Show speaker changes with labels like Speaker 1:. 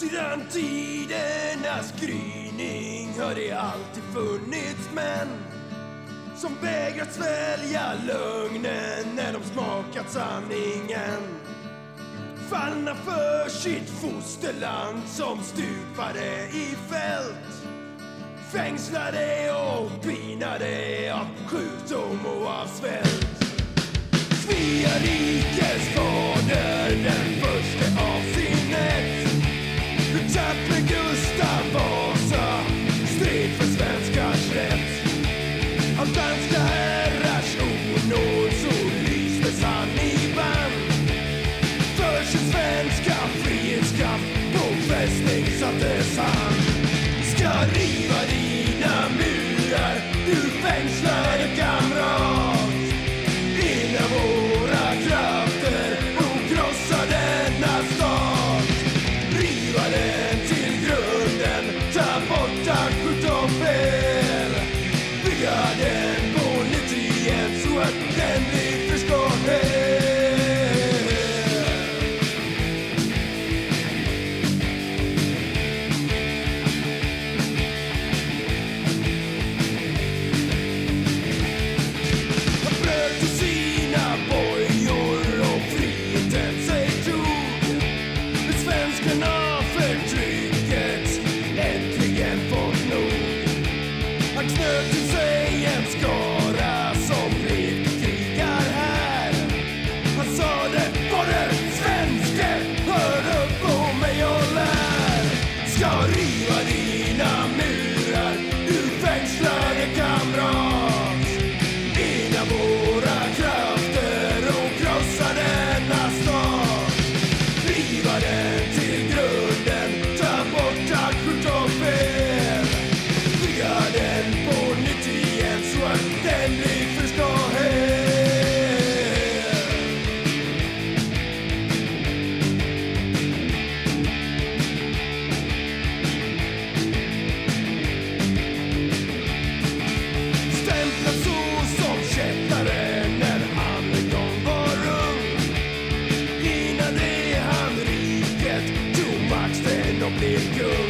Speaker 1: Sedan tidernas gryning har det alltid funnits män som vägrat svälja lögnen när de smakat sanningen. Fallna för sitt fosterland som stupade i fält. Fängslade och pinade av sjukdom och av svält. Svea rike att det är sant. Ska riva dig Han knöt till sig en skara som blev krigar här. Han sade, fader svenske, hör upp på mig och lär. Ska riva dina murar, du fängslade kamrat. Makten och